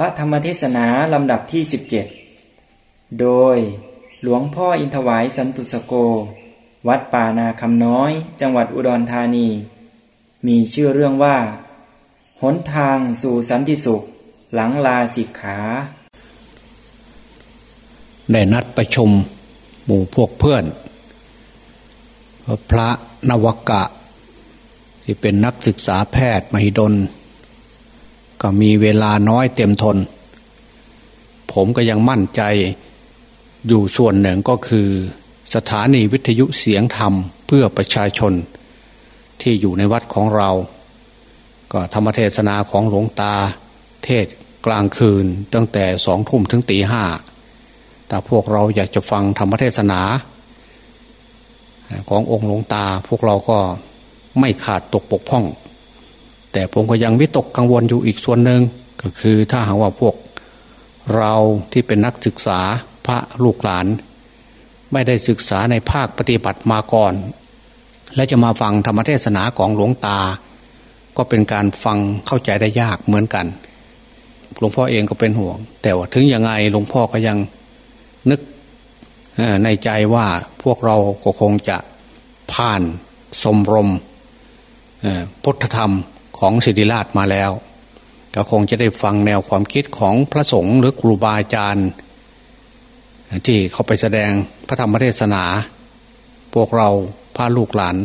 พระธรรมเทศนาลำดับที่ 17 โดยหลวงพ่ออินทวายสันตุสโก วัดป่านาคำน้อย จังหวัดอุดรธานี มีชื่อเรื่องว่า หนทางสู่สันติสุข หลังลาสิกขา ได้นัดประชุมหมู่พวกเพื่อน พระนวกะ ที่เป็นนักศึกษาแพทย์มหิดล ก็มีเวลาน้อยเต็มทน ผมก็ยังมั่นใจอยู่ส่วนหนึ่งก็คือ สถานีวิทยุเสียงธรรมเพื่อประชาชน ที่อยู่ในวัดของเรา ก็ธรรมเทศนาของหลวงตา เทศกลางคืนตั้งแต่สองทุ่มถึงตีห้าแต่พวกเราอยากจะฟังธรรมเทศนา ขององค์หลวงตาพวกเราก็ไม่ขาดตกปกพ่อง แต่ผมก็ยังวิตกกังวลอยู่อีกส่วนหนึ่งก็คือถ้าหากว่าพวกเราที่เป็นนักศึกษาพระลูกหลาน ไม่ได้ศึกษาในภาคปฏิบัติมาก่อน และจะมาฟังธรรมเทศนาของหลวงตา ก็เป็นการฟังเข้าใจได้ยากเหมือนกันหลวงพ่อเองก็เป็นห่วง แต่ว่าถึงยังไงหลวงพ่อก็ยังนึกในใจว่าพวกเราก็คงจะผ่านสมรมพุทธธรรม ของสิริราชมาแล้ว ก็คงจะได้ฟังแนวความคิดของพระสงฆ์หรือครูบาอาจารย์ ที่เขาไปแสดงพระธรรมเทศนา พวกเราพาลูกหลาน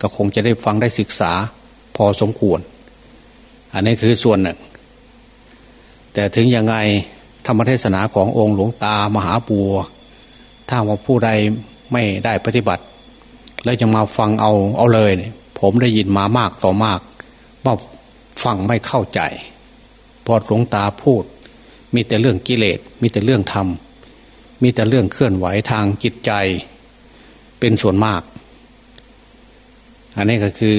ก็คงจะได้ฟังได้ศึกษาพอสมควร อันนี้คือส่วนหนึ่ง แต่ถึงยังไงธรรมเทศนาขององค์หลวงตามหาบัว ถ้าว่าผู้ใดไม่ได้ปฏิบัติ แล้วจะมาฟังเอาเอาเลยเนี่ยผมได้ยินมามากต่อมาก ว่าฟังไม่เข้าใจ พอหลวงตาพูด มีแต่เรื่องกิเลสมีแต่เรื่องธรรม มีแต่เรื่องเคลื่อนไหวทางจิตใจ เป็นส่วนมาก อันนี้ก็คือ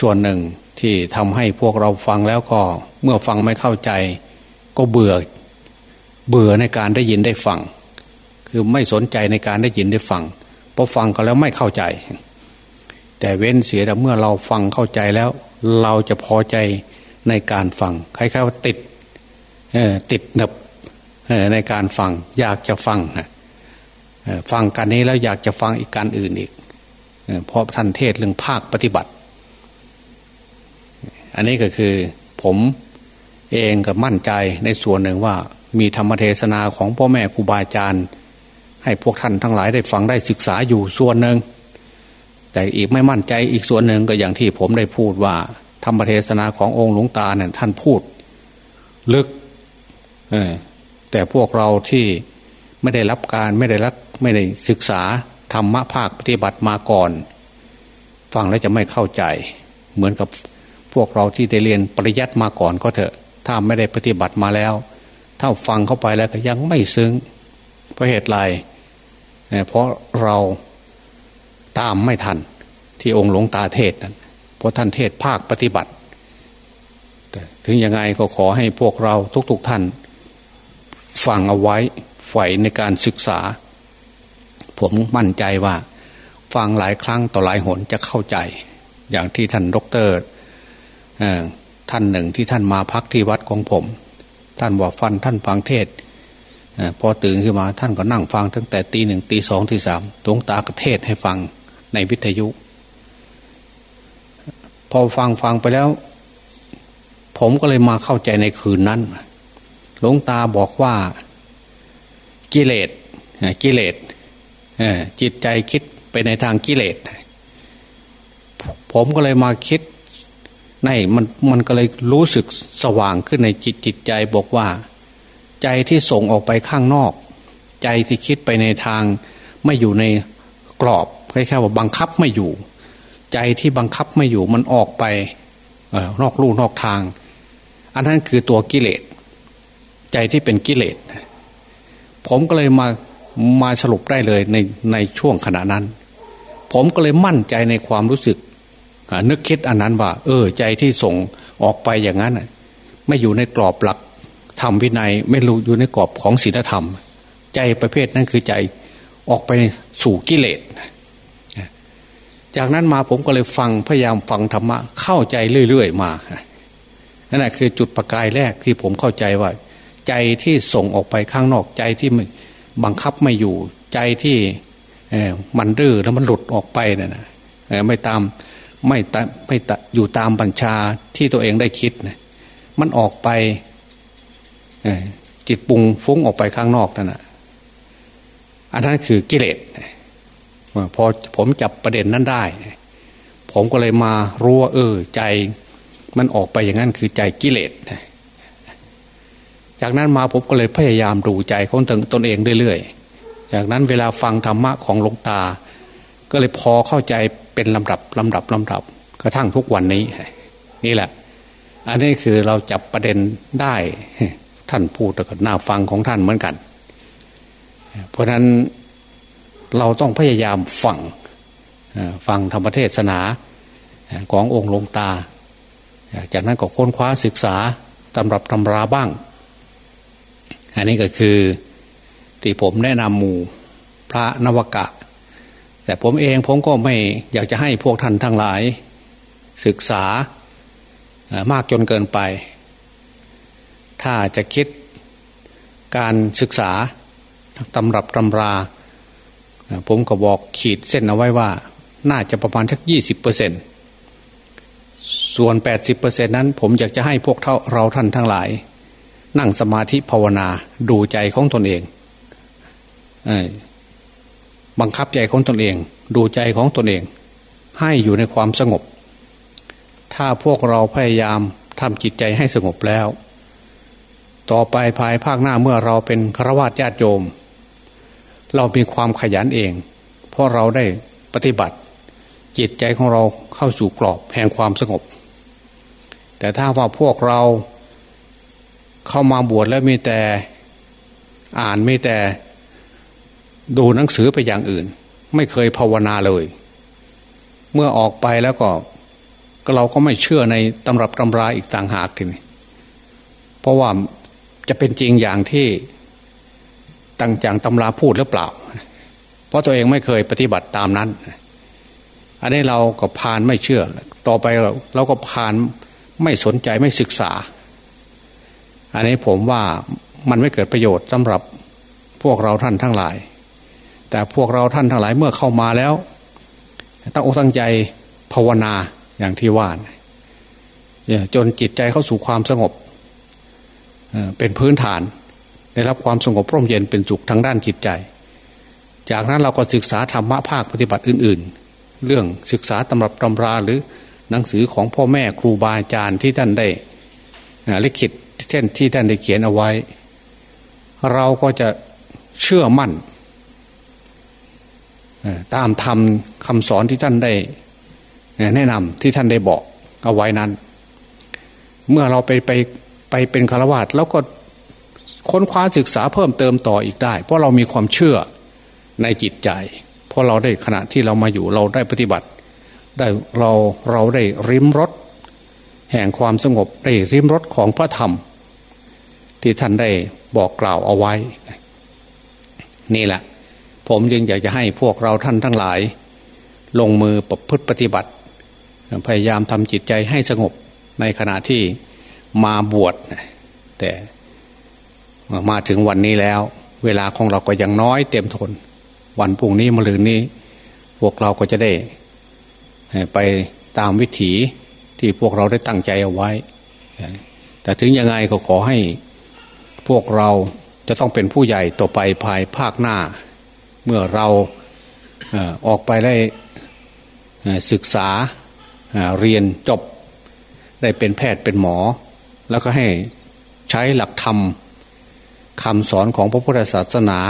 ส่วนหนึ่งที่ทำให้พวกเราฟังแล้วก็ เมื่อฟังไม่เข้าใจ ก็เบื่อ เบื่อในการได้ยินได้ฟัง คือไม่สนใจในการได้ยินได้ฟังพอฟังก็แล้วไม่เข้าใจ แต่เว้นเสียแต่เมื่อเราฟังเข้าใจแล้ว เราจะพอใจในการฟังใคล้ายๆว่าติดติดหนึบในการฟัง อยากจะฟังฟังการนี้แล้วอยากจะฟังอีกการอื่นอีกเพราะท่านเทศเรื่องภาคปฏิบัติ อันนี้ก็คือผมเองก็มั่นใจในส่วนหนึ่งว่ามีธรรมเทศนาของพ่อแม่ครูบาอาจารย์ ให้พวกท่านทั้งหลายได้ฟังได้ศึกษาอยู่ส่วนหนึ่ง แต่อีกไม่มั่นใจอีกส่วนหนึ่งก็อย่างที่ผมได้พูดว่า ธรรมเทศนาขององค์หลวงตาเนี่ยท่านพูด ลึกแต่พวกเราที่ไม่ได้รับการไม่ได้รับไม่ได้ศึกษาธรรมะภาคปฏิบัติมาก่อน ฟังแล้วจะไม่เข้าใจ เหมือนกับพวกเราที่ได้เรียนปริยัติมาก่อนก็เถอะ ถ้าไม่ได้ปฏิบัติมาแล้ว ถ้าฟังเข้าไปแล้วก็ยังไม่ซึ้งเพราะเหตุไรเพราะเรา ตามไม่ทัน ที่องค์หลวงตาเทศนั้นเพราะท่านเทศภาคปฏิบัติแต่ถึงยังไงก็ขอให้พวกเราทุกๆทท่าน ฟังเอาไว้ใฝ่ในการศึกษา ผมมั่นใจว่า ฟังหลายครั้งต่อหลายหนจะเข้าใจ อย่างที่ท่านดรท่านหนึ่งที่ท่านมาพักที่วัดของผม ท่านบอกฟันท่านฟังเทศพอตื่นขึ้นมาท่านก็นั่งฟังตั้งแต่ตีหนึ่งตีสองตีสามตวงตากระเทศให้ฟัง ในวิทยุ พอฟังฟังไปแล้ว ผมก็เลยมาเข้าใจในคืนนั้นหลวงตาบอกว่ากิเลสกิเลสจิตใจคิดไปในทางกิเลสผมก็เลยมาคิดในมันมันก็เลยรู้สึกสว่างขึ้นในจิตจิตใจบอกว่า ใจที่ส่งออกไปข้างนอก ใจที่คิดไปในทางไม่อยู่ในกรอบ คล้ายๆว่าบังคับไม่อยู่ ใจที่บังคับไม่อยู่มันออกไปนอกลู่นอกทาง อันนั้นคือตัวกิเลสใจที่เป็นกิเลสผมก็เลยมามาสรุปได้เลยในในช่วงขณะนั้น ผมก็เลยมั่นใจในความรู้สึกนึกคิดอันนั้นว่า เออ ใจที่ส่งออกไปอย่างนั้นไม่อยู่ในกรอบหลักธรรมวินัย ไม่รู้อยู่ในกรอบของศีลธรรม ใจประเภทนั้นคือใจออกไปสู่กิเลส จากนั้นมาผมก็เลยฟังพยายามฟังธรรมะเข้าใจเรื่อยๆมานั่นแหะคือจุดประกายแรกที่ผมเข้าใจว่า ใจที่ส่งออกไปข้างนอกใจที่บังคับไม่อยู่ ใจที่มันดื้อแล้วมันหลุดออกไปเนี่ยนะไม่ตามไม่ตไม่ตอยู่ตามบัญชาที่ตัวเองได้คิดนะมันออกไปจิตปุงฟุ้งออกไปข้างนอกนั่นนะอันนั้นคือกิเลส พอผมจับประเด็นนั้นได้ ผมก็เลยมารู้ว่าเออ ใจมันออกไปอย่างนั้นคือใจกิเลสจากนั้นมาผมก็เลยพยายามดูใจของตนตนเองเรื่อยๆจากนั้นเวลาฟังธรรมะของหลวงตา ก็เลยพอเข้าใจเป็นลำดับลำดับลำดับกระทั่งทุกวันนี้ นี่แหละ อันนี้คือเราจับประเด็นได้ท่านพูดแต่ก็น่าฟังของท่านเหมือนกัน เพราะนั้น เราต้องพยายามฟังฟังธรรมเทศนาขององค์ลงตา จากนั้นก็ค้นคว้าศึกษาตำรับตำราบ้าง อันนี้ก็คือที่ผมแนะนำหมู่พระนวกะ แต่ผมเองผมก็ไม่อยากจะให้พวกท่านทั้งหลาย ศึกษามากจนเกินไป ถ้าจะคิดการศึกษาตำรับตำรา ผมก็บอกขีดเส้นเอาไว้ว่า น่าจะประมาณสักยี่สิบเปอร์เซ็นส่วนแปดสิบเปอร์เซ็นนั้น ผมอยากจะให้พวกเราท่านทั้งหลาย นั่งสมาธิภาวนาดูใจของตนเองบังคับใจของตนเอง ดูใจของตนเอง ให้อยู่ในความสงบ ถ้าพวกเราพยายามทำจิตใจให้สงบแล้ว ต่อไปภายภาคหน้าเมื่อเราเป็นฆราวาสญาติโยม เรามีความขยันเอง เพราะเราได้ปฏิบัติ จิตใจของเราเข้าสู่กรอบแห่งความสงบ แต่ถ้าว่าพวกเราเข้ามาบวชแล้วมีแต่อ่านมีแต่ดูหนังสือไปอย่างอื่น ไม่เคยภาวนาเลย เมื่อออกไปแล้วก็เราก็ไม่เชื่อในตำรับตำราอีกต่างหากทีนี้เพราะว่าจะเป็นจริงอย่างที่ ตั้งจางตำราพูดหรือเปล่า เพราะตัวเองไม่เคยปฏิบัติตามนั้น อันนี้เราก็พานไม่เชื่อ ต่อไปเราเราก็พานไม่สนใจไม่ศึกษา อันนี้ผมว่ามันไม่เกิดประโยชน์สำหรับพวกเราท่านทั้งหลาย แต่พวกเราท่านทั้งหลายเมื่อเข้ามาแล้วตั้งอกตั้งใจภาวนาอย่างที่ว่านจนจิตใจเข้าสู่ความสงบเป็นพื้นฐาน ได้รับความสงบร่มเย็นเป็นจุกทางด้านจิตใจ จากนั้นเราก็ศึกษาธรรมะภาคปฏิบัติอื่น ๆ เรื่องศึกษาตำรับตำราหรือหนังสือของพ่อแม่ครูบาอาจารย์ที่ท่านได้ลิขิตเช่นที่ท่านได้เขียนเอาไว้ เราก็จะเชื่อมั่นตามธรรมคำสอนที่ท่านได้แนะนำที่ท่านได้บอกเอาไว้นั้น เมื่อเราไปไปไปเป็นฆราวาสแล้วก็ ค้นคว้าศึกษาเพิ่มเติมต่ออีกได้ เพราะเรามีความเชื่อในจิตใจ เพราะเราได้ขณะที่เรามาอยู่เราได้ปฏิบัติ ได้เราเราได้ริมรถแห่งความสงบได้ริมรถของพระธรรม ที่ท่านได้บอกกล่าวเอาไว้ นี่แหละ ผมยังอยากจะให้พวกเราท่านทั้งหลาย ลงมือประพฤติปฏิบัติ พยายามทำจิตใจให้สงบในขณะที่มาบวชแต่ มาถึงวันนี้แล้ว เวลาของเราก็ยังน้อยเต็มทน วันพรุ่งนี้มะรืนนี้ พวกเราก็จะได้ ไปตามวิถีที่พวกเราได้ตั้งใจเอาไว้ แต่ถึงยังไงก็ขอให้พวกเราจะต้องเป็นผู้ใหญ่ต่อไปภายภาคหน้า เมื่อเราออกไปได้ศึกษาเรียนจบ ได้เป็นแพทย์เป็นหมอ แล้วก็ให้ใช้หลักธรรม คำสอนของพระพุทธศาสนา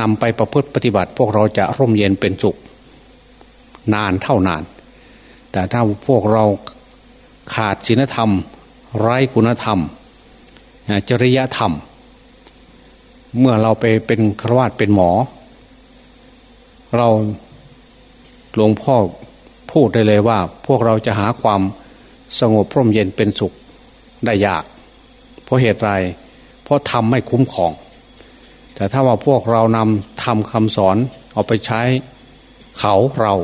นำไปประพฤติปฏิบัติ พวกเราจะร่มเย็นเป็นสุข นานเท่านาน แต่ถ้าพวกเราขาดศีลธรรม ไร้คุณธรรม จริยธรรม เมื่อเราไปเป็นครวาสเป็นหมอ เราหลวงพ่อพูดได้เลยว่า พวกเราจะหาความสงบร่มเย็นเป็นสุขได้ยาก เพราะเหตุไร เพราะทำไม่คุ้มครอง แต่ถ้าว่าพวกเรานำทำคำสอนเอาไปใช้เขาเรา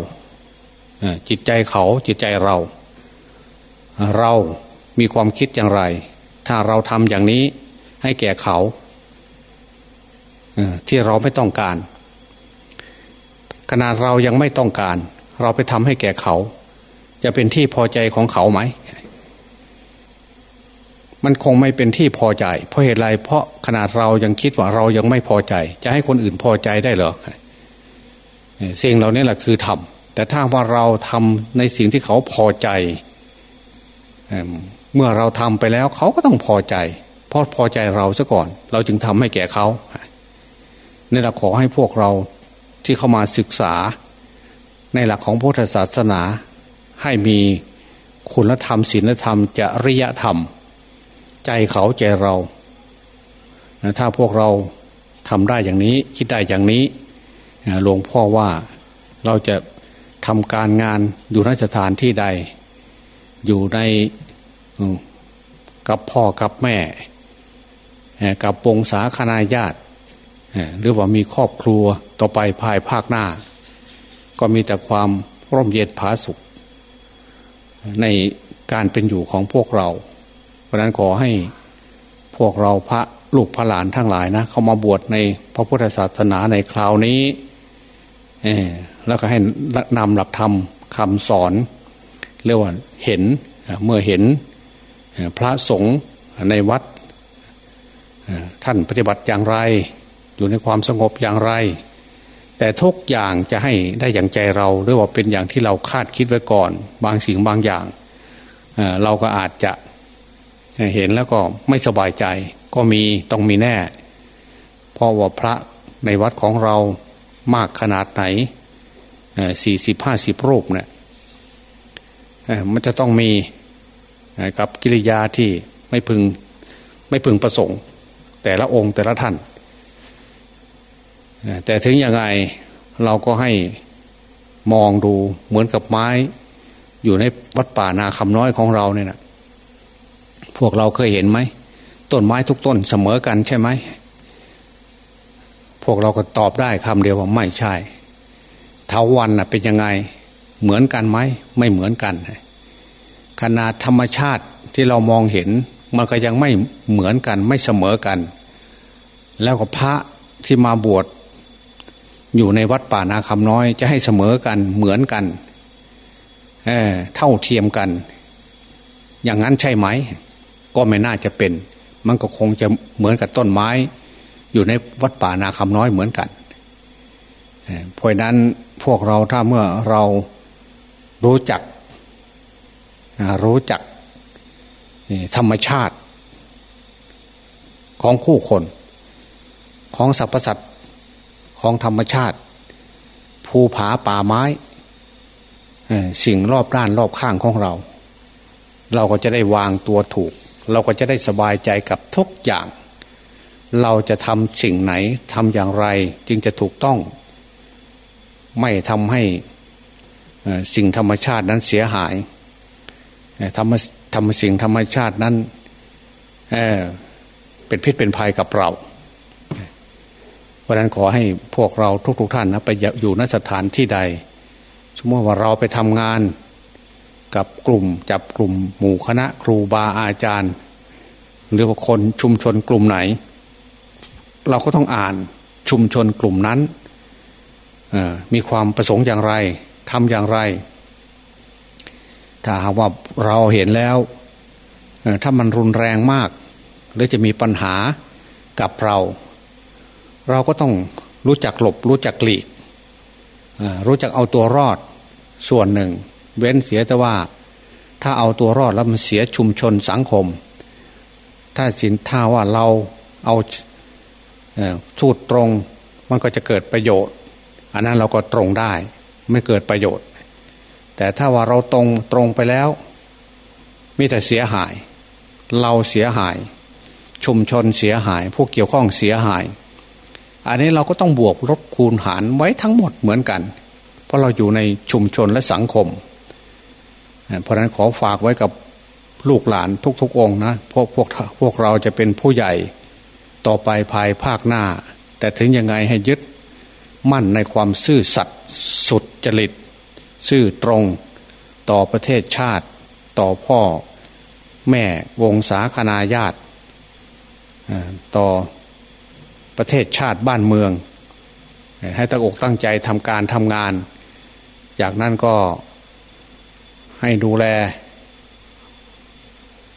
จิตใจเขาจิตใจเรา เรามีความคิดอย่างไร ถ้าเราทำอย่างนี้ให้แก่เขาที่เราไม่ต้องการ ขนาดเรายังไม่ต้องการ เราไปทำให้แก่เขา จะเป็นที่พอใจของเขาไหม มันคงไม่เป็นที่พอใจ เพราะเหตุไรเพราะขนาดเรายังคิดว่าเรายังไม่พอใจ จะให้คนอื่นพอใจได้เหรอสิ่งเหล่านี้แหละคือทำแต่ถ้าว่าเราทำในสิ่งที่เขาพอใจเมื่อเราทำไปแล้วเขาก็ต้องพอใจ เพราะพอใจเราซะก่อน เราจึงทำให้แก่เขาในี่เราขอให้พวกเราที่เข้ามาศึกษา ในหลักของพุทธศาสนาให้มีคุณธรรมศีลธรรมจริยธรรม ใจเขาใจเราถ้าพวกเราทำได้อย่างนี้คิดได้อย่างนี้หลวงพ่อว่าเราจะทำการงานอยู่นสถานที่ใด อยู่ในกับพ่อกับแม่ กับปงสาคณาญาติ หรือว่ามีครอบครัวต่อไปภายภาคหน้า ก็มีแต่ความร่มเย็นผาสุข ในการเป็นอยู่ของพวกเรา ราะนั้นขอให้พวกเราพระลูกพระหลานทั้งหลายนะเขามาบวชในพระพุทธศาสนาในคราวนี้แล้วก็ให้นำหลักธรรมคำสอนเรียกว่าเห็นเมื่อเห็นพระสงฆ์ในวัดท่านปฏิบัติอย่างไร อยู่ในความสงบอย่างไร แต่ทุกอย่างจะให้ได้อย่างใจเราหรือว่าเป็นอย่างที่เราคาดคิดไว้ก่อน บางสิ่งบางอย่าง เราก็อาจจะ เห็นแล้วก็ไม่สบายใจ ก็มีต้องมีแน่ เพราะว่าพระในวัดของเรามากขนาดไหนสี่สิบห้าสิบรูปเนี่ยมันจะต้องมีกับกิริยาที่ไม่พึงไม่พึงประสงค์ แต่ละองค์แต่ละท่าน แต่ถึงยังไงเราก็ให้มองดูเหมือนกับไม้ อยู่ในวัดป่านาคำน้อยของเราเนี่ยนะ พวกเราเคยเห็นไหมต้นไม้ทุกต้นเสมอกันใช่ไหมพวกเราก็ตอบได้คำเดียวว่าไม่ใช่เทาวันนะเป็นยังไงเหมือนกันไหมไม่เหมือนกันขนาดธรรมชาติที่เรามองเห็น มันก็ยังไม่เหมือนกัน ไม่เสมอกัน แล้วก็พระที่มาบวชอยู่ในวัดป่านาคำน้อย จะให้เสมอกันเหมือนกันเเท่าเทียมกัน อย่างนั้นใช่ไหม ก็ไม่น่าจะเป็น มันก็คงจะเหมือนกับต้นไม้ อยู่ในวัดป่านาคำน้อยเหมือนกันเพราะนั้นพวกเราถ้าเมื่อเรารู้จักรู้จักธรรมชาติ ของคู่คน ของสรรพสัตว์ของธรรมชาติ ภูผาป่าไม้สิ่งรอบด้านรอบข้างของเรา เราก็จะได้วางตัวถูก เราก็จะได้สบายใจกับทุกอย่าง เราจะทำสิ่งไหนทำอย่างไรจึงจะถูกต้อง ไม่ทำให้สิ่งธรรมชาตินั้นเสียหายทำทำสิ่งธรรมชาตินั้นเเป็นพิษเป็นภัยกับเราเพราะนั้นขอให้พวกเราทุกๆทท่านนะไปอยู่นสถานที่ใด สมมติว่าเราไปทำงาน กับกลุ่ม จับกลุ่มหมู่คณะครูบาอาจารย์ หรือว่าคนชุมชนกลุ่มไหน เราก็ต้องอ่านชุมชนกลุ่มนั้นมีความประสงค์อย่างไรทำอย่างไร ถ้าหากว่าเราเห็นแล้ว ถ้ามันรุนแรงมาก หรือจะมีปัญหากับเรา เราก็ต้องรู้จักหลบ รู้จักหลีก รู้จักเอาตัวรอดส่วนหนึ่ง เว้นเสียแต่ว่า ถ้าเอาตัวรอดแล้วมันเสียชุมชนสังคม ถ้าสินท่าว่าเราเอาทูดตรงมันก็จะเกิดประโยชน์ อันนั้นเราก็ตรงได้ ไม่เกิดประโยชน์ แต่ถ้าว่าเราตรงตรงไปแล้วมีแต่เสียหาย เราเสียหาย ชุมชนเสียหายพวกเกี่ยวข้องเสียหาย อันนี้เราก็ต้องบวกลบคูณหารไว้ทั้งหมดเหมือนกัน เพราะเราอยู่ในชุมชนและสังคม เพราะนั้นขอฝากไว้กับลูกหลานทุกๆองนะพวกพวกพวกเราจะเป็นผู้ใหญ่ต่อไปภายภาคหน้า แต่ถึงยังไงให้ยึดมั่นในความซื่อสัตย์สุดจริต ซื่อตรงต่อประเทศชาติต่อพ่อแม่วงศาคณาญาติต่อประเทศชาติบ้านเมือง ให้ตั้งอกตั้งใจทำการทำงาน จากนั้นก็ ให้ดูแล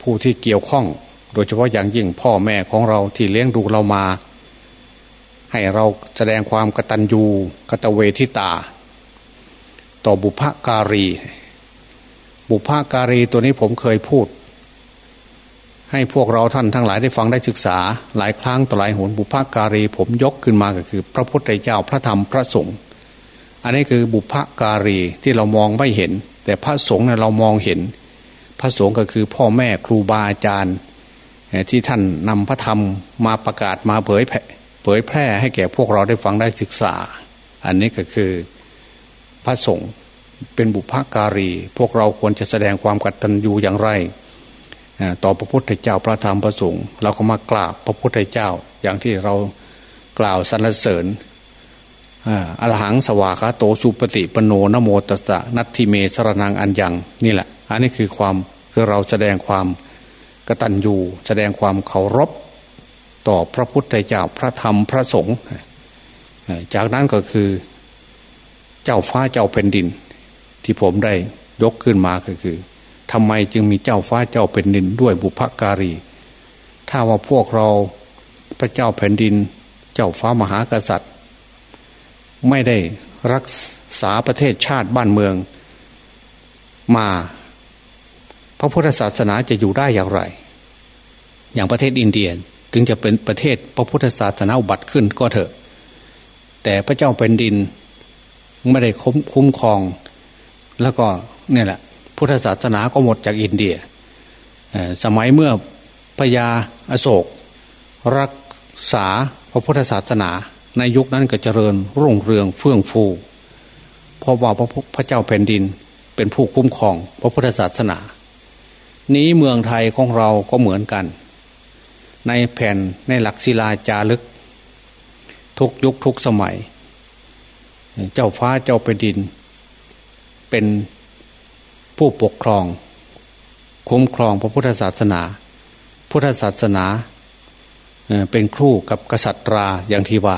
ผู้ที่เกี่ยวข้อง โดยเฉพาะอย่างยิ่งพ่อแม่ของเราที่เลี้ยงดูเรามา ให้เราแสดงความกตัญญูกตเวทิตา ต่อบุพการี บุพการีตัวนี้ผมเคยพูด ให้พวกเราท่านทั้งหลายได้ฟังได้ศึกษา หลายครั้งต่อหลายหนบุพการี ผมยกขึ้นมาก็คือ พระพุทธเจ้าพระธรรมพระสงฆ์อันนี้คือบุพการีที่เรามองไม่เห็น แต่พระสงฆ์เนี่ยเรามองเห็น พระสงฆ์ก็คือพ่อแม่ครูบาอาจารย์ ที่ท่านนำพระธรรมมาประกาศมาเผยเผยแพร่ให้แก่พวกเราได้ฟังได้ศึกษา อันนี้ก็คือพระสงฆ์เป็นบุพการี พวกเราควรจะแสดงความกตัญญูอย่างไร ต่อพระพุทธเจ้าพระธรรมพระสงฆ์เราก็มากราบพระพุทธเจ้าอย่างที่เรากล่าวสรรเสริญ อรหังสวากาโตสุปฏิปโนนโมตสะนัตทิเมสรนังอันยังนี่แหละ อันนี้คือความคือเราแสดงความกตัญญูแสดงความเคารพ ต่อพระพุทธเจ้าพระธรรมพระสงฆ์จากนั้นก็คือเจ้าฟ้าเจ้าแผ่นดิน ที่ผมได้ยกขึ้นมาก็คือทำไมจึงมีเจ้าฟ้าเจ้าแผ่นดินด้วยบุพการี ถ้าว่าพวกเราพระเจ้าแผ่นดิน เจ้าฟ้ามหากษัตริย์ ไม่ได้รักษาประเทศชาติบ้านเมือง มา พระพุทธศาสนาจะอยู่ได้อย่างไร อย่างประเทศอินเดียถึงจะเป็นประเทศพระพุทธศาสนาบัติขึ้นก็เถอะ แต่พระเจ้าแผ่นดินไม่ได้คุ้มครอง แล้วก็เนี่ยแหละ พุทธศาสนาก็หมดจากอินเดียสมัยเมื่อพญาอโศก รักษาพระพุทธศาสนา ในยุคนั้นก็เจริญรุ่งเรืองเฟื่องฟู เพราะว่าพระเจ้าแผ่นดินเป็นผู้คุ้มครองพระพุทธศาสนา นี้เมืองไทยของเราก็เหมือนกัน ในแผ่นในหลักศิลาจารึก ทุกยุคทุกสมัย เจ้าฟ้าเจ้าแผ่นดิน เป็นผู้ปกครอง คุ้มครองพระพุทธศาสนา พุทธศาสนาเป็นครูกับกษัตราอย่างที่ว่า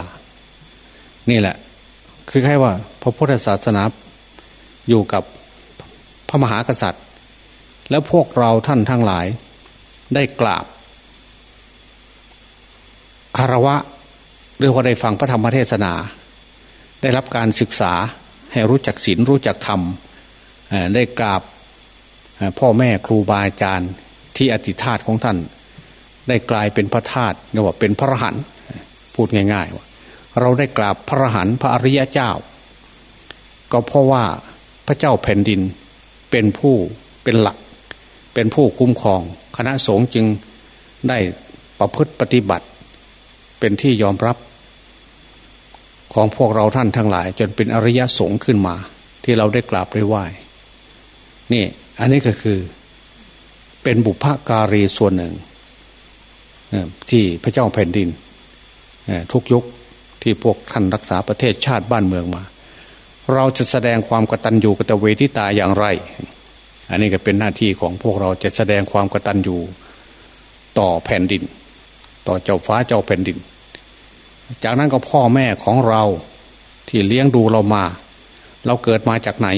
นี่แหละ คือแค่ว่า พระพุทธศาสนาอยู่กับพระมหากษัตริย์ แล้วพวกเราท่านทั้งหลาย ได้กราบคารวะหรือว่าได้ฟังพระธรรมเทศนา ได้รับการศึกษาให้รู้จักศีลรู้จักธรรมได้กราบพ่อแม่ครูบาอาจารย์ที่อธิธาตของท่าน ได้กลายเป็นพระธาตุเรียกว่าเป็นพระหันพูดง่าย ๆ ว่า เราได้กราบพระหันพระอริยเจ้า ก็เพราะว่าพระเจ้าแผ่นดินเป็นผู้เป็นหลัก เป็นผู้คุ้มครอง คณะสงฆ์จึงได้ประพฤติปฏิบัติ เป็นที่ยอมรับ ของพวกเราท่านทั้งหลาย จนเป็นอริยสงฆ์ขึ้นมา ที่เราได้กราบได้ไหว้นี่อันนี้ก็คือเป็นบุพการีส่วนหนึ่งที่พระเจ้าแผ่นดินทุกยุค ที่พวกท่านรักษาประเทศชาติบ้านเมืองมา เราจะแสดงความกตัญญูกตเวทิตาอย่างไร อันนี้ก็เป็นหน้าที่ของพวกเราจะแสดงความกตัญญูต่อแผ่นดิน ต่อเจ้าฟ้าเจ้าแผ่นดิน จากนั้นก็พ่อแม่ของเราที่เลี้ยงดูเรามา เราเกิดมาจากไหน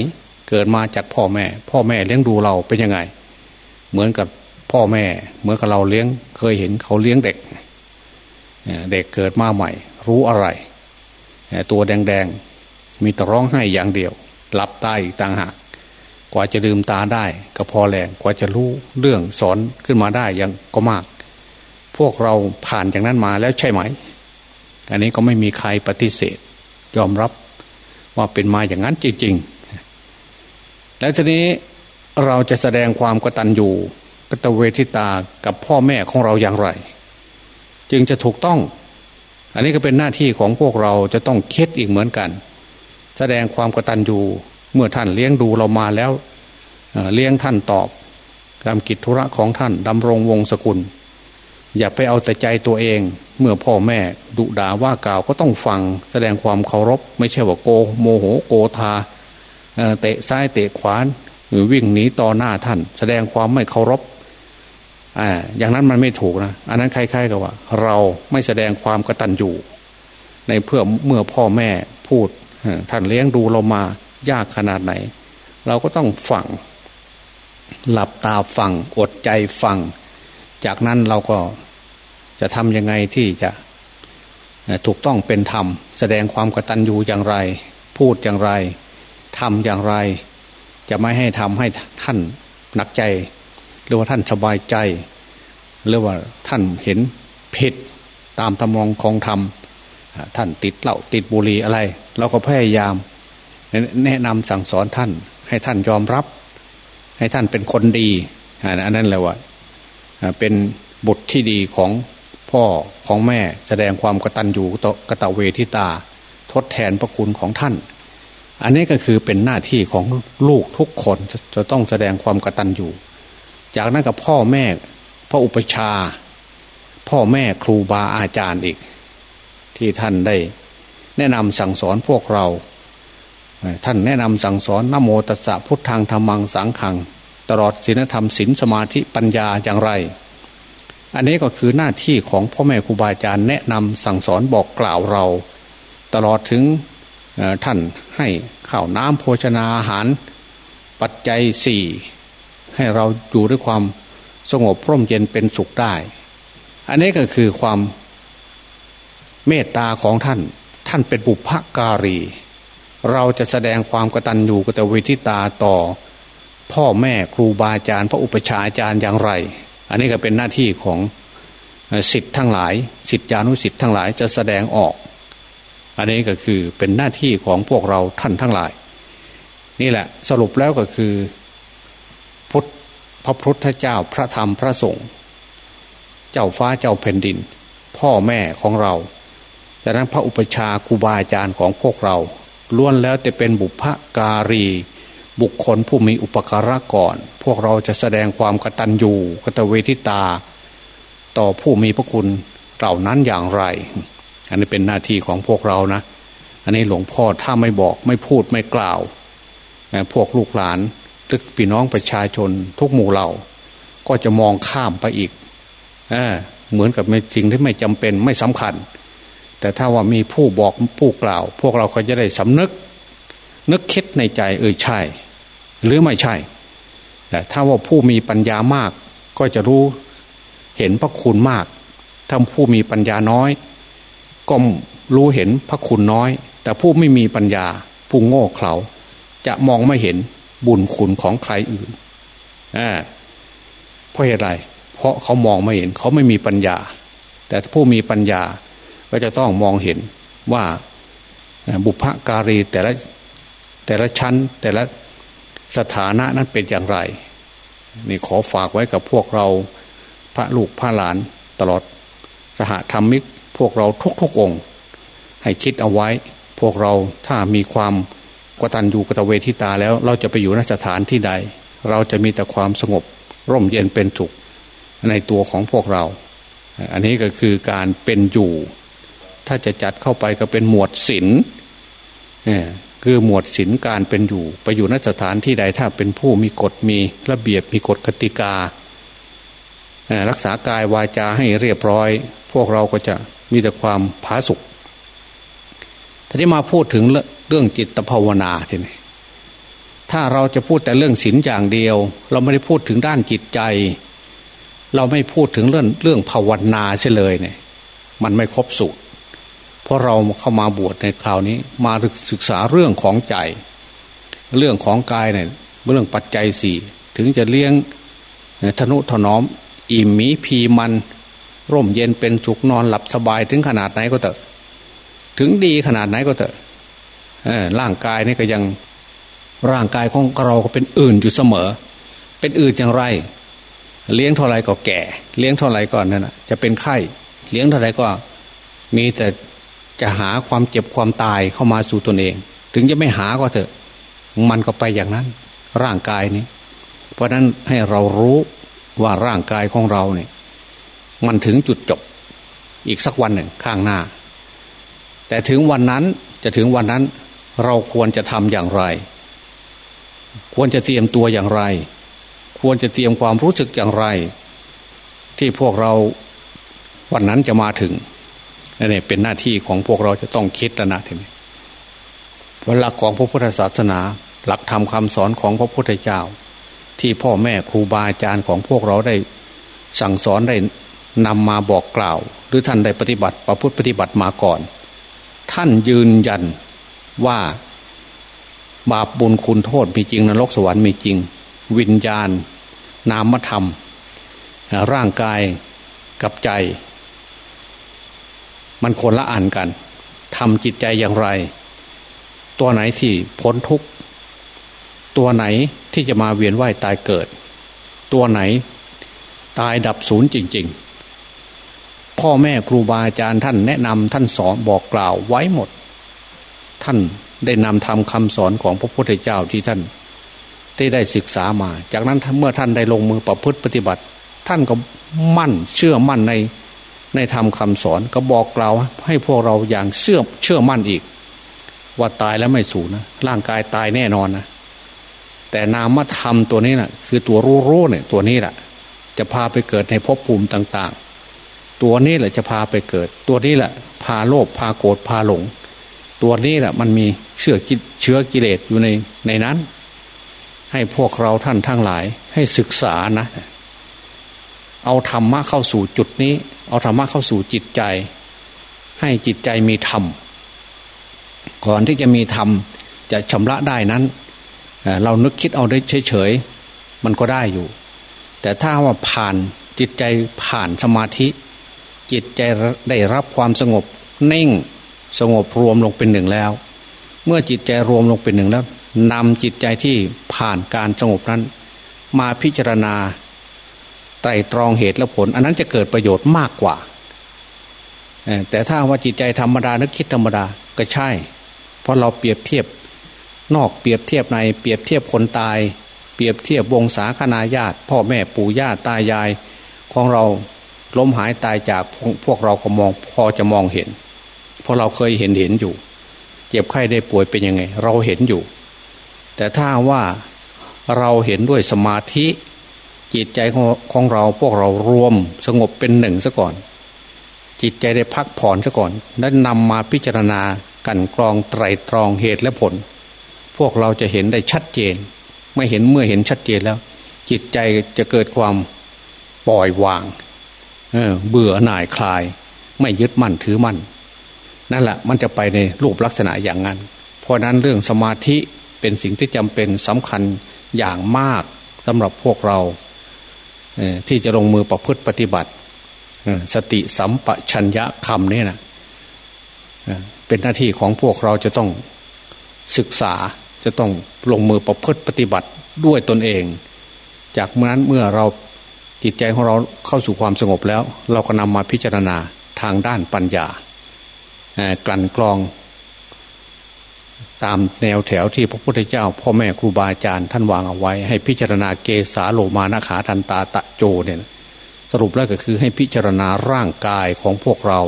เกิดมาจากพ่อแม่ พ่อแม่เลี้ยงดูเราเป็นยังไง เหมือนกับพ่อแม่ เหมือนกับเราเลี้ยงเคยเห็นเขาเลี้ยงเด็กเด็กเกิดมาใหม่ รู้อะไร ตัวแดงๆ มีแต่ร้องไห้อย่างเดียวหลับตาอีกต่างหากกว่าจะลืมตาได้ก็พอแรงกว่าจะรู้เรื่องสอนขึ้นมาได้ยังก็มาก พวกเราผ่านอย่างนั้นมาแล้วใช่ไหม อันนี้ก็ไม่มีใครปฏิเสธ ยอมรับว่าเป็นมาอย่างนั้นจริงๆ แล้วทีนี้เราจะแสดงความกตัญญูกตเวทิตากับพ่อแม่ของเราอย่างไร จึงจะถูกต้อง อันนี้ก็เป็นหน้าที่ของพวกเราจะต้องคิดอีกเหมือนกัน แสดงความกตัญญูเมื่อท่านเลี้ยงดูเรามาแล้วเลี้ยงท่านตอบตามกิจธุระของท่านดำรงวงศกุล อย่าไปเอาแต่ใจตัวเอง เมื่อพ่อแม่ดุด่าว่ากล่าวก็ต้องฟัง แสดงความเคารพ ไม่ใช่ว่าโก โมโหโกธาเตะซ้ายเตะขวาหรือวิ่งหนีต่อหน้าท่าน แสดงความไม่เคารพ อ่าอย่างนั้นมันไม่ถูกนะ อันนั้นคล้ายๆกับว่า เราไม่แสดงความกตัญญูในเพื่อเมื่อพ่อแม่พูดท่านเลี้ยงดูเรามายากขนาดไหน เราก็ต้องฟัง หลับตาฟัง อดใจฟัง จากนั้นเราก็จะทำยังไงที่จะถูกต้องเป็นธรรม แสดงความกตัญญูอย่างไร พูดอย่างไรทำอย่างไร จะไม่ให้ทำให้ท่านหนักใจ รือว่าท่านสบายใจ หรือว่าท่านเห็นผิดตามทำนองของธรรมท่านติดเหล้าติดบุหรี่อะไร เราก็พยายาม แนะนำสั่งสอนท่าน ให้ท่านยอมรับ ให้ท่านเป็นคนดีอันนั้นแหละว่าเป็นบุตรที่ดีของพ่อของแม่แสดงความกตัญญูกตะเวทิตา ทดแทนพระคุณของท่าน อันนี้ก็คือเป็นหน้าที่ของลูกทุกคนจะจะต้องแสดงความกตัญญู จากนั้นกับพ่อแม่พระอุปชา พ่อแม่ครูบาอาจารย์อีก ที่ท่านได้ แนะนำสั่งสอนพวกเรา ท่านแนะนำสั่งสอนนโมตัสสะพุทธังธรรมังสังขัง ตลอดศีลธรรมศีลสมาธิปัญญาอย่างไร อันนี้ก็คือหน้าที่ของพ่อแม่ครูบาอาจารย์ แนะนำสั่งสอนบอกกล่าวเรา ตลอดถึงท่านให้ข้าวน้ำโภชนาอาหาร ปัจจัยสี่ ให้เราอยู่ด้วยความสงบร่มเย็นเป็นสุขได้ อันนี้ก็คือความเมตตาของท่าน ท่านเป็นบุพการี เราจะแสดงความกตัญญูกตเวทิตาต่อ พ่อแม่ครูบาอาจารย์ พระอุปชาอาจารย์อย่างไร อันนี้ก็เป็นหน้าที่ของสิทธิ์ทั้งหลาย สิทธิานุสิทธิ์ทั้งหลายจะแสดงออก อันนี้ก็คือเป็นหน้าที่ของพวกเราท่านทั้งหลาย นี่แหละสรุปแล้วก็คือ พระพุทธเจ้าพระธรรมพระสงฆ์เจ้าฟ้าเจ้าแผ่นดิน พ่อแม่ของเราดังนั้นพระอุปชาครูบาอาจารย์ของพวกเราล้วนแล้วจะเป็นบุพการี บุคคลผู้มีอุปการะก่อน พวกเราจะแสดงความกตัญญูกตเวทิตา ต่อผู้มีพระคุณเหล่านั้นอย่างไร อันนี้เป็นหน้าที่ของพวกเรานะ อันนี้หลวงพ่อถ้าไม่บอกไม่พูดไม่กล่าว พวกลูกหลาน หรือพี่น้องประชาชนทุกหมู่เหล่า ก็จะมองข้ามไปอีกเอเหมือนกับไม่จริงที่ไม่จำเป็นไม่สำคัญ แต่ถ้าว่ามีผู้บอกผู้กล่าว พวกเราก็จะได้สำนึก นึกคิดในใจเออใช่ หรือไม่ใช่แต่ถ้าว่าผู้มีปัญญามาก ก็จะรู้เห็นพระคุณมากถ้าผู้มีปัญญาน้อย ก็รู้เห็นพระคุณน้อย แต่ผู้ไม่มีปัญญาผู้โง่เขลาจะมองไม่เห็น บุญคุณของใครอื่นอ่าเพราะเหตุไร เพราะเขามองไม่เห็น เขาไม่มีปัญญา แต่ผู้มีปัญญาก็จะต้องมองเห็นว่าบุพการีแต่ละแต่ละชั้นแต่ละสถานะนั้นเป็นอย่างไร นี่ขอฝากไว้กับพวกเราพระลูกพระหลานตลอดสหธรรมิกพวกเราทุกๆองค์ ให้คิดเอาไว้ พวกเราถ้ามีความ กตัญญูกตเวทิตาแล้ว เราจะไปอยู่นสถานที่ใด เราจะมีแต่ความสงบ ร่มเย็นเป็นสุขในตัวของพวกเรา อันนี้ก็คือการเป็นอยู่ ถ้าจะจัดเข้าไปก็เป็นหมวดศิลเนี่ยคือหมวดศิลการเป็นอยู่ ไปอยู่นสถานที่ใดถ้าเป็นผู้มีกฎมีระเบียบมีกฎกติกา รักษากายวาจาให้เรียบร้อย พวกเราก็จะมีแต่ความผาสุกทีนี้มาพูดถึง เรื่องจิตภาวนาทีนี้ถ้าเราจะพูดแต่เรื่องศีลอย่างเดียว เราไม่ได้พูดถึงด้านจิตใจ เราไม่พูดถึงเรื่องเรื่องภาวนาเฉยเลยเนี่ย มันไม่ครบสูตรเพราะเราเข้ามาบวชในคราวนี้ มาศึกษาเรื่องของใจ เรื่องของกายเนี่ยเรื่องปัจจัยสี่ถึงจะเลี้ยงทนุถนอม อิ่มมีพีมัน ร่มเย็นเป็นสุขนอนหลับสบายถึงขนาดไหนก็เถอะ ถึงดีขนาดไหนก็เถอะ ร่างกายนี่ก็ยังร่างกายของเราก็เป็นอื่นอยู่เสมอ เป็นอื่นอย่างไร เลี้ยงเท่าไรก็แก่ เลี้ยงเท่าไรก็นั่นนะจะเป็นไข้ เลี้ยงเท่าไรก็มีแต่จะหาความเจ็บความตายเข้ามาสู่ตนเอง ถึงจะไม่หาก็เถอะ มันก็ไปอย่างนั้น ร่างกายนี้ เพราะนั้นให้เรารู้ว่าร่างกายของเราเนี่ย มันถึงจุดจบ อีกสักวันหนึ่งข้างหน้า แต่ถึงวันนั้นจะถึงวันนั้น เราควรจะทำอย่างไร ควรจะเตรียมตัวอย่างไร ควรจะเตรียมความรู้สึกอย่างไร ที่พวกเราวันนั้นจะมาถึงนี่เป็นหน้าที่ของพวกเราจะต้องคิดนะทีนี้วันหลักของพระพุทธศาสนา หลักธรรมคาสอนของพระพุทธเจ้า ที่พ่อแม่ครูบาอาจารย์ของพวกเราได้สั่งสอนได้นำมาบอกกล่าว หรือท่านได้ปฏิบัติประพฤติปฏิบัติมาก่อน ท่านยืนยัน ว่าบาปบุญคุณโทษมีจริงนรกสวรรค์มีจริง วิญญาณ นามธรรม ร่างกายกับใจ มันคนละอันกันทำจิตใจอย่างไร ตัวไหนที่พ้นทุกตัวไหนที่จะมาเวียนว่ายตายเกิด ตัวไหนตายดับศูนย์จริง ๆ พ่อแม่ครูบาอาจารย์ท่านแนะนำท่านสอนบอกกล่าวไว้หมด ท่านได้นำทำคำสอนของพระพุทธเจ้าที่ท่านได้ได้ศึกษามา จากนั้นเมื่อท่านได้ลงมือประพฤติปฏิบัติ ท่านก็มั่นเชื่อมั่นในในธรรมคาสอนก็บอกกล่าวให้พวกเราอย่างเชื่อเชื่อมั่นอีก ว่าตายแล้วไม่สูญนะร่างกายตายแน่นอนนะแต่นามธรรมตัวนี้นะ่ะ คือตัวรู้รู้เนี่ยตัวนี้แหละจะพาไปเกิดในภพภูมิต่าง ๆ ตัวนี้แหละจะพาไปเกิด ตัวนี้แหละพาโลภพาโกรธพาหลง ตัวนี้แหละมันมีเชื้อเชื้อกิเลสอยู่ในในนั้น ให้พวกเราท่านทั้งหลาย ให้ศึกษานะ เอาธรรมะเข้าสู่จุดนี้ เอาธรรมะเข้าสู่จิตใจ ให้จิตใจมีธรรมก่อนที่จะมีธรรมจะชำระได้นั้น เรานึกคิดเอาได้เฉยๆมันก็ได้อยู่ แต่ถ้าว่าผ่านจิตใจผ่านสมาธิ จิตใจได้รับความสงบนิ่ง สงบรวมลงเป็นหนึ่งแล้ว เมื่อจิตใจรวมลงเป็นหนึ่งแล้วนำจิตใจที่ผ่านการสงบนั้น มาพิจารณาไตรตรองเหตุและผล อันนั้นจะเกิดประโยชน์มากกว่า แต่ถ้าว่าจิตใจธรรมดานึกคิดธรรมดาก็ใช่ เพราะเราเปรียบเทียบนอกเปรียบเทียบในเปรียบเทียบคนตาย เปรียบเทียบวงศาคณาญาติ พ่อแม่ปู่ย่าตายายของเราล้มหายตายจากพวกเราก็มองพอจะมองเห็น เพราะเราเคยเห็นเห็นอยู่ เจ็บไข้ได้ป่วยเป็นยังไง เราเห็นอยู่ แต่ถ้าว่าเราเห็นด้วยสมาธิ จิตใจของของเราพวกเรารวมสงบเป็นหนึ่งซะก่อน จิตใจได้พักผ่อนซะก่อนแล้วนำมาพิจารณากันกรองไตรตรองเหตุและผล พวกเราจะเห็นได้ชัดเจน ไม่เห็นเมื่อเห็นชัดเจนแล้ว จิตใจจะเกิดความปล่อยวางเเบื่อหน่ายคลาย ไม่ยึดมั่นถือมั่น นั่นแหละมันจะไปในรูปลักษณะอย่างนั้น เพราะนั้นเรื่องสมาธิเป็นสิ่งที่จำเป็นสำคัญอย่างมากสำหรับพวกเราที่จะลงมือประพฤติปฏิบัติสติสัมปชัญญะคำนี่นะเป็นหน้าที่ของพวกเราจะต้องศึกษาจะต้องลงมือประพฤติปฏิบัติด้วยตนเอง จากนั้นเมื่อเราจิตใจของเราเข้าสู่ความสงบแล้ว เราก็นำมาพิจารณาทางด้านปัญญา กลั่นกรอง ตามแนวแถวที่พระพุทธเจ้า พ่อแม่ครูบาอาจารย์ท่านวางเอาไว้ ให้พิจารณาเกสาโลมานาขาทันตาตะโจเนี่ยสรุปแล้วก็คือให้พิจารณาร่างกายของพวกเรา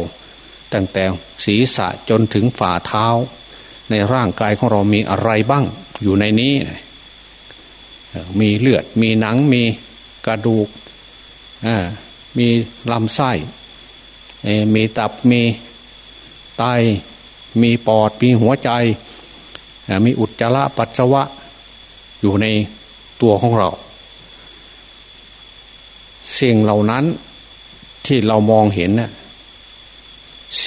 ตั้งแต่ศีรษะจนถึงฝ่าเท้า ในร่างกายของเรามีอะไรบ้างอยู่ในนี้ มีเลือดมีหนังมีกระดูกมีลำไส้มีตับมี ไต มีปอด มีหัวใจ มีอุจจาระปัสสาวะ อยู่ในตัวของเรา สิ่งเหล่านั้นที่เรามองเห็นน่ะ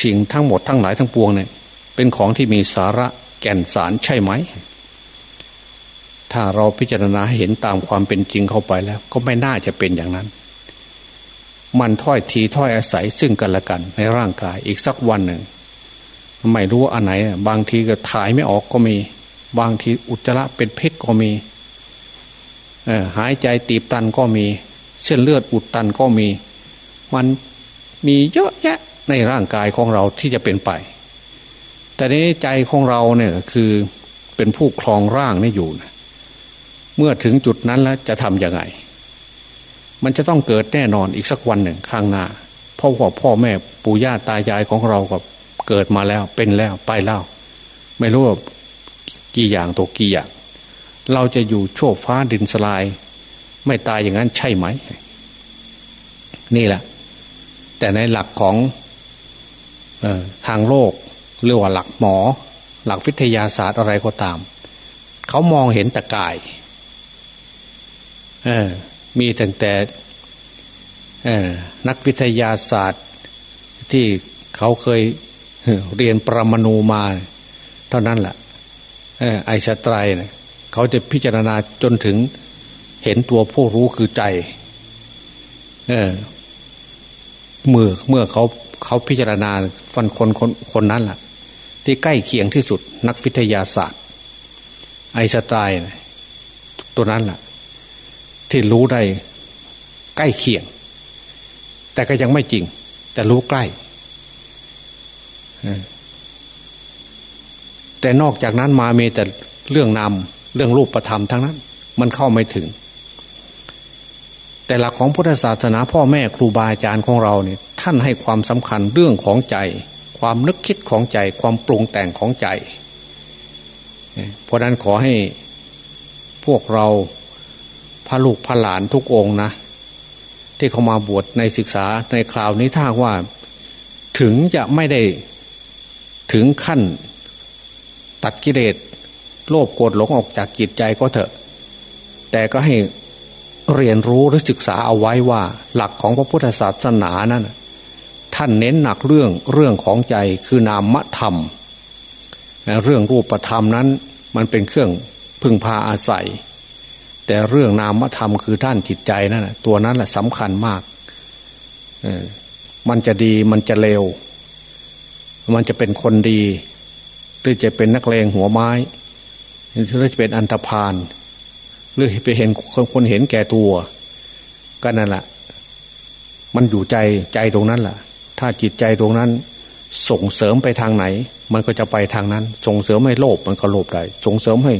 สิ่งทั้งหมดทั้งหลายทั้งปวงเนี่ย เป็นของที่มีสาระแก่นสารใช่ไหม ถ้าเราพิจารณาเห็นตามความเป็นจริงเข้าไปแล้ว ก็ไม่น่าจะเป็นอย่างนั้น มันถ้อยทีถ้อยอาศัยซึ่งกันและกันในร่างกายอีกสักวันหนึ่ง ไม่รู้อันไหน บางทีก็ถ่ายไม่ออกก็มี บางทีอุจจาระเป็นพิษก็มีหายใจตีบตันก็มี เส้นเลือดอุดตันก็มี มันมีเยอะแยะในร่างกายของเราที่จะเป็นไป แต่นี้ใจของเราเนี่ยคือเป็นผู้ครองร่างนี่อยู่นะเมื่อถึงจุดนั้นแล้วจะทำยังไง มันจะต้องเกิดแน่นอนอีกสักวันหนึ่งข้างหน้าพ่อพ่อพ่อแม่ปู่ย่าตายายของเราก็ เกิดมาแล้วเป็นแล้วไปแล้ว ไม่รู้ว่ากี่อย่างตัวกี่อย่าง เราจะอยู่โชคฟ้าดินสลาย ไม่ตายอย่างนั้นใช่ไหม นี่แหละ แต่ในหลักของออทางโลกเรียกว่าหลักหมอ หลักวิทยาศาสตร์อะไรก็ตาม เขามองเห็นแต่กายมีตั้งแต่นักวิทยาศาสตร์ที่เขาเคย เรียนปรมาณูมา เท่านั้นแหละไอสตรเนี่ยเขาจะพิจารณาจนถึงเห็นตัวผู้รู้คือใจเมื่อเมื่อเขาเขาพิจารณาฟันคนคนคนนั้นแหละที่ใกล้เคียงที่สุดนักวิทยาศาสตร์ ไอสไตล์ตัวนั้นแหละที่รู้ได้ใกล้เคียง แต่ก็ยังไม่จริง แต่รู้ใกล้ แต่นอกจากนั้นมามีแต่เรื่องนามเรื่องรูปประธรรมทั้งนั้น มันเข้าไม่ถึง แต่หลักของพุทธศาสนาพ่อแม่ครูบาอาจารย์ของเราเนี่ยท่านให้ความสำคัญเรื่องของใจ ความนึกคิดของใจ ความปรุงแต่งของใจ เพราะนั้นขอให้พวกเราพระลูกพระหลานทุกองนะ ที่เขามาบวชในศึกษาในคราวนี้ถ้าว่า ถึงจะไม่ได้ ถึงขั้นตัดกิเลสโลภโกรธหลงออกจากจิตใจก็เถอะ แต่ก็ให้เรียนรู้หรือศึกษาเอาไว้ว่า หลักของพระพุทธศาสนานั้นท่านเน้นหนักเรื่องเรื่องของใจคือนามธรรม เรื่องรูปธรรมนั้นมันเป็นเครื่องพึ่งพาอาศัย แต่เรื่องนามธรรมคือท่านจิตใจนั่นตัวนั้นแหละสำคัญมากมันจะดีมันจะเลว มันจะเป็นคนดี หรือจะเป็นนักเลงหัวไม้หรือจะเป็นอันธพาลหรือไปเห็นคนคนเห็นแก่ตัวก็นั่นแหละมันอยู่ใจใจตรงนั้นแหละถ้าจิตใจตรงนั้น ส่งเสริมไปทางไหน มันก็จะไปทางนั้น ส่งเสริมให้โลภมันก็โลภได้ ส่งเสริมให้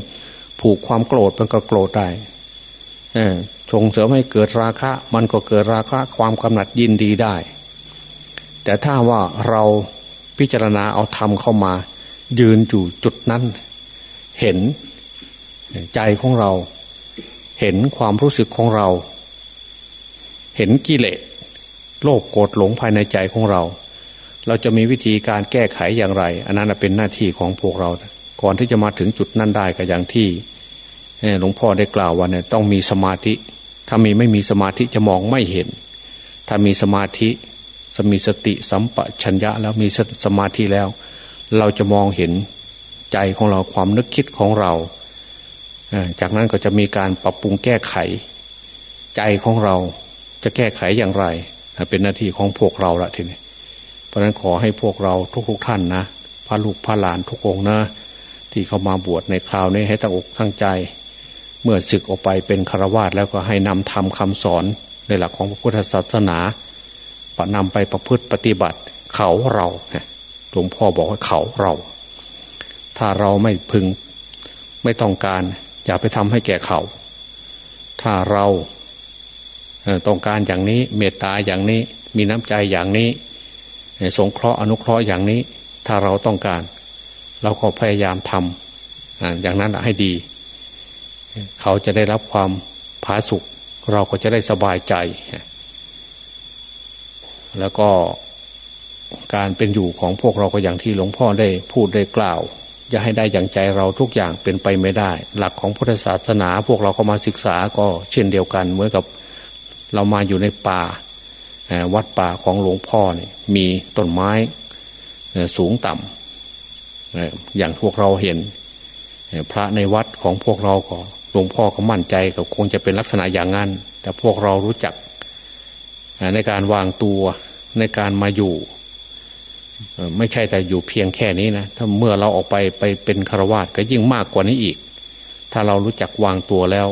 ผูกความโกรธมันก็โกรธได้ส่งเสริมให้เกิดราคะ มันก็เกิดราคะความกำหนัดยินดีได้ แต่ถ้าว่าเรา พิจารณาเอาธรรมเข้ามา ยืนอยู่จุดนั้น เห็นใจของเรา เห็นความรู้สึกของเรา เห็นกิเลสโลภโกรธหลงภายในใจของเรา เราจะมีวิธีการแก้ไขอย่างไร อันนั้นเป็นหน้าที่ของพวกเรา ก่อนที่จะมาถึงจุดนั้นได้ก็อย่างที่หลวงพ่อได้กล่าวว่าเนี่ยต้องมีสมาธิ ถ้ามีไม่มีสมาธิจะมองไม่เห็น ถ้ามีสมาธิ มีสติสัมปชัญญะแล้วมีสมาธิแล้ว เราจะมองเห็นใจของเราความนึกคิดของเรา จากนั้นก็จะมีการปรับปรุงแก้ไข ใจของเราจะแก้ไขอย่างไร เป็นหน้าที่ของพวกเราละทีนี้เพราะนั้นขอให้พวกเราทุกๆทท่านนะพระลูกพระหลานทุกองนะที่เข้ามาบวชในคราวนี้ให้ตั้งอกตั้งใจ เมื่อศึกออกไปเป็นฆราวาสแล้วก็ให้นำทำคำสอนในหลักของพระพุทธศาสนา นำไปประพฤติปฏิบัติ เขาเราหลวงพ่อบอกว่าเขาเรา ถ้าเราไม่พึงไม่ต้องการ อย่าไปทำให้แก่เขา ถ้าเราต้องการอย่างนี้เมตตาอย่างนี้ มีน้ำใจอย่างนี้ สงเคราะห์อนุเคราะห์อย่างนี้ ถ้าเราต้องการ เราก็พยายามทำอย่างนั้นให้ดี เขาจะได้รับความผาสุกเราก็จะได้สบายใจ แล้วก็การเป็นอยู่ของพวกเราก็อย่างที่หลวงพ่อได้พูดได้กล่าว จะให้ได้อย่างใจเราทุกอย่างเป็นไปไม่ได้ หลักของพุทธศาสนาพวกเราเข้ามาศึกษาก็เช่นเดียวกันเหมือนกับเรามาอยู่ในป่าวัดป่าของหลวงพ่อเนี่ยมีต้นไม้สูงต่ำอย่างพวกเราเห็น พระในวัดของพวกเราก็หลวงพ่อเขามั่นใจก็คงจะเป็นลักษณะอย่างนั้น แต่พวกเรารู้จักในการวางตัว ในการมาอยู่ ไม่ใช่แต่อยู่เพียงแค่นี้นะถ้าเมื่อเราออกไปไปเป็นฆราวาสก็ยิ่งมากกว่านี้อีก ถ้าเรารู้จักวางตัวแล้ว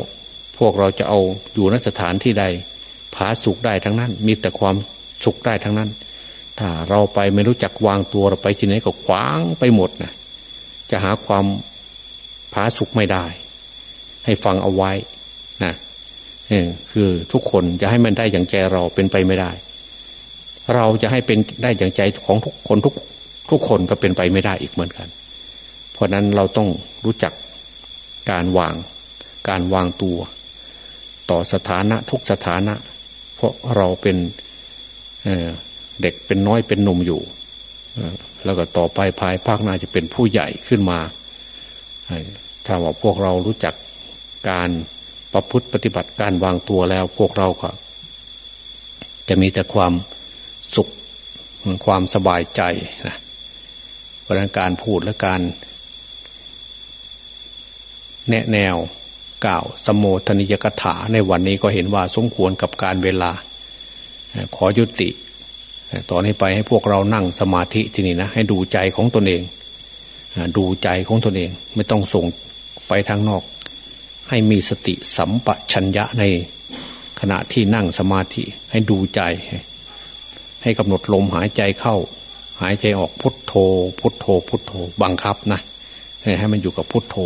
พวกเราจะเอาอยู่นสถานที่ใด ผาสุขได้ทั้งนั้น มีแต่ความสุขได้ทั้งนั้น ถ้าเราไปไม่รู้จักวางตัวเราไปที่ไหนก็ขวางไปหมดนะจะหาความผาสุขไม่ได้ ให้ฟังเอาไว้นะคือทุกคนจะให้มันได้อย่างใจเราเป็นไปไม่ได้ เราจะให้เป็นได้อย่างใจของทุกคนทุกทุกคนก็เป็นไปไม่ได้อีกเหมือนกัน เพราะนั้นเราต้องรู้จักการวาง การวางตัว ต่อสถานะทุกสถานะ เพราะเราเป็นเด็กเป็นน้อยเป็นหนุ่มอยู่แล้วก็ต่อไปภายภาคหน้าจะเป็นผู้ใหญ่ขึ้นมาถ้าว่าพวกเรารู้จักการประพฤติปฏิบัติการวางตัวแล้ว พวกเราก็ จะมีแต่ความ ความสบายใจนะเพราะนั้นการพูดและการ แนะแนวกล่าวสมโภชนิยกถาในวันนี้ก็เห็นว่าสมควรกับการเวลา ขอยุติต่อนนี้ไปให้พวกเรานั่งสมาธิที่นี่นะ ให้ดูใจของตนเอง ดูใจของตนเอง ไม่ต้องส่งไปทางนอก ให้มีสติสัมปชัญญะในขณะที่นั่งสมาธิให้ดูใจ ให้กำหนดลมหายใจเข้า หายใจออกพุทโธ พุทโธ พุทโธบังคับนะให้มันอยู่กับพุทโธ